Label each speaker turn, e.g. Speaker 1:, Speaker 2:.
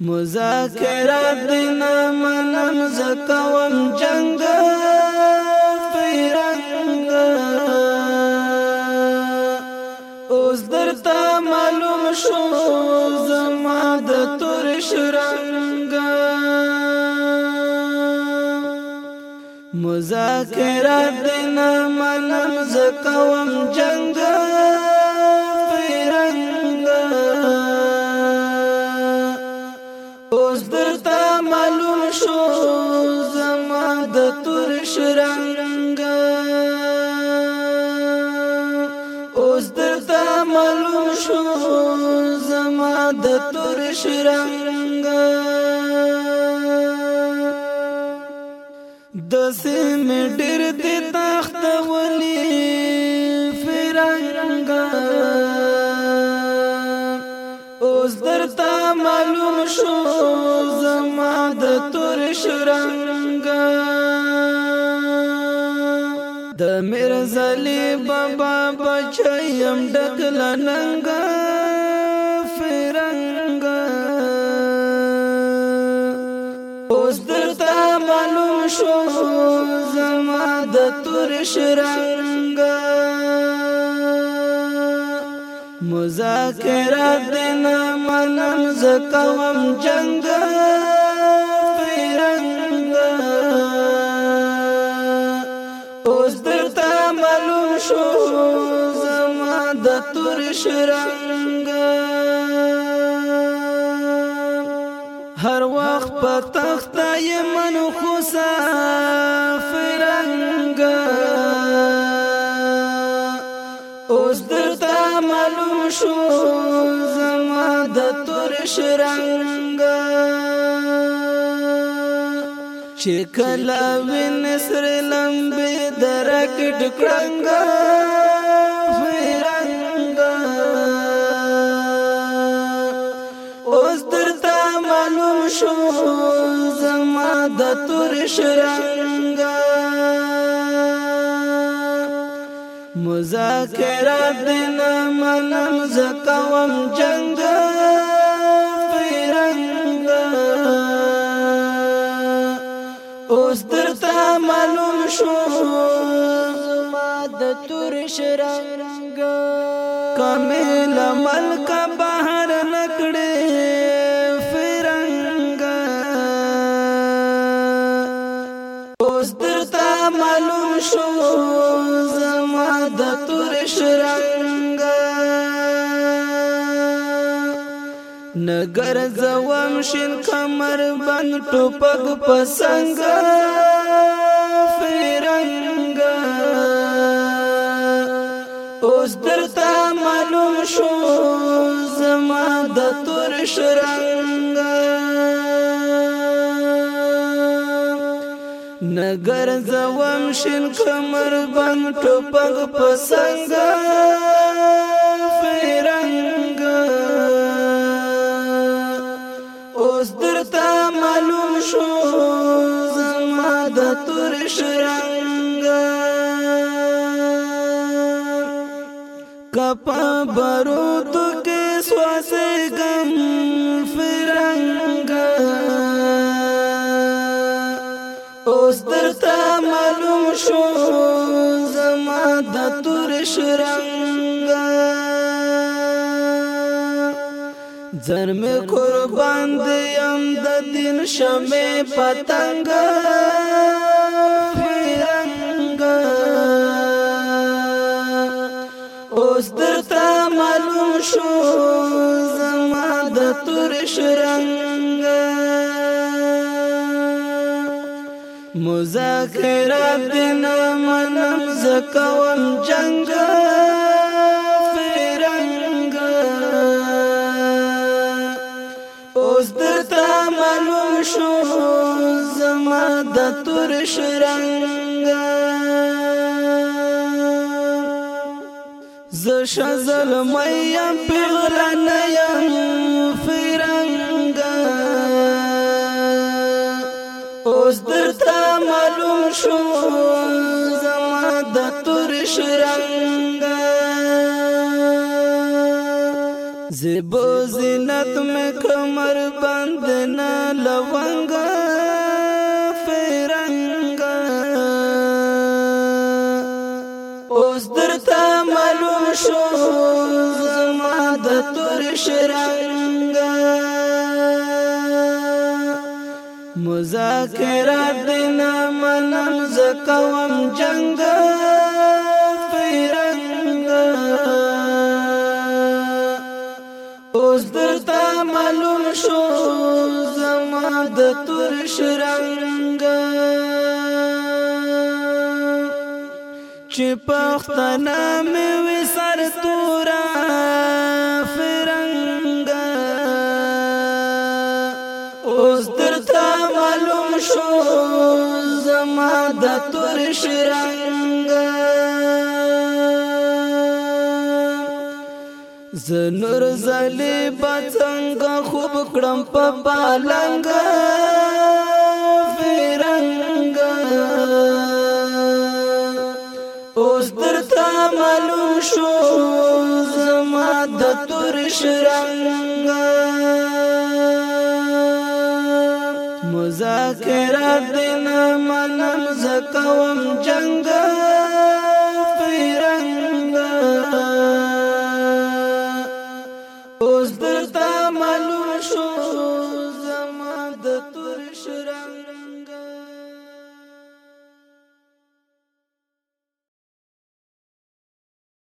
Speaker 1: مذاکرات دینا منم زکوم جنگ پیرنگ اوس درته معلوم شو زما د تور شرنګ مذاکرات دینا منم زکوم جنگ شو زما د تور شرنګ د سیم ډېر د تخت ولي فرنګ اوس درته معلوم شو زما د تور شرنګ مرزلی بابا بچیم ڈکل ننگا فرنگا اوز درتا معلوم شو زما د تورش رنگا مذاکرات دینا منم زکوم جنگا شو زما د تور شرنګ هر وخت په تخت یمن خو سافرنګ اوس درته معلوم شو زما د تور شرنګ چې کلا وین سر لمبه درک ټکړنګ فرنګ اوس درته معلوم شو زما د تور شرنګ مذاکرات نه منم زکوم جنگ شو زما د تور شرنګ کامل ملک بهر نکړې فرنګ اوس درته معلوم شو زما د تور شرنګ نګر زوام شین کمر بند ټوپک پسنګ رنگ اوس درته معلوم شو زما د تور شرنګ نګر زوم شین کمر بند ټوپک پسنګ فرنګ اوس درته معلوم شو د تور شرنګا کپا برو تو کې سواس غم فرنګا اوس درته معلوم شو زما د تور شرنګا ځرم قربان دی ام د دین شمه پتنګ فرنګ اوس درته معلوم شو زما د تور شرنګ مذاکرات نه منم زکوم جنگل شو زما د تور شرنګ ز شزل مې پیغل نه يم فرنګ اوس درته معلوم شو زما د تور شرنګ زیبو زینت میں کمر بند نہ لونگا فرنگا اوس درته معلوم شو زما د تور شرنگا مذاکرات دینه منم زکوم جنگا شو زما د تور شرنګ چې پښتنه مې وسر تورا فرنګ اوس درته معلوم شو زما د تور شرنګ زنور زلی بطنگ خوب کڑم پا بالنگ فیرنگ اوز در تا معلوم شو زما د ترش رنگ مذاکرات دینا منم زکوم جنگل اوس درته معلوم شو زما د تور شرم